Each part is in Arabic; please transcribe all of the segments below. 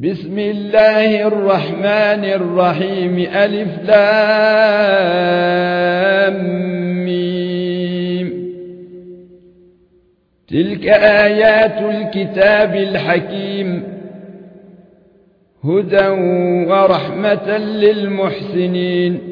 بسم الله الرحمن الرحيم ألف لام ميم. تلك آيات الكتاب الحكيم هدى ورحمة للمحسنين.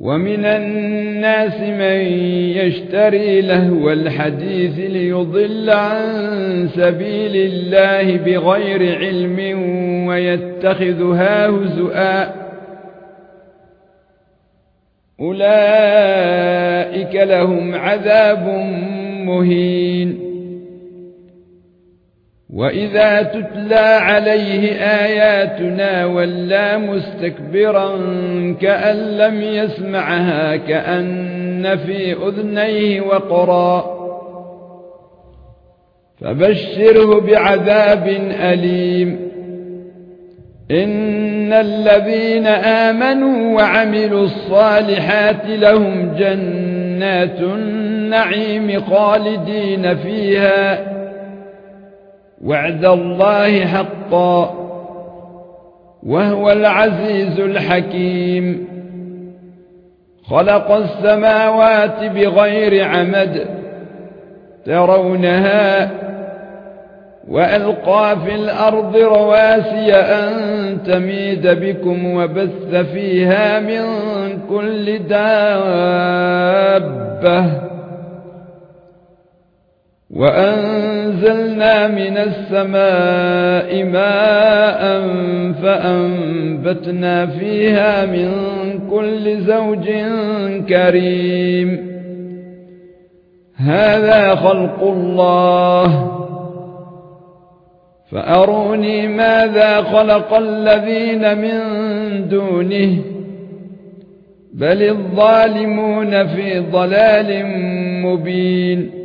ومن الناس من يشتري لهو الحديث ليضل عن سبيل الله بغير علم ويتخذها هزؤا. أولئك لهم عذاب مهين. واذا تتلى عليه اياتنا ولى مستكبرا كأن لم يسمعها كأن في اذنيه وقرا فبشره بعذاب اليم ان الذين امنوا وعملوا الصالحات لهم جنات النعيم خالدين فيها وعد الله حقا وهو العزيز الحكيم. خلق السماوات بغير عمد ترونها وألقى في الأرض رواسي أن تميد بكم وبث فيها من كل دابة وانزلنا من السماء ماء فأنبتنا فيها من كل زوج كريم. هذا خلق الله. فأروني ماذا خلق الذين من دونه. بل الظالمون في ضلال مبين.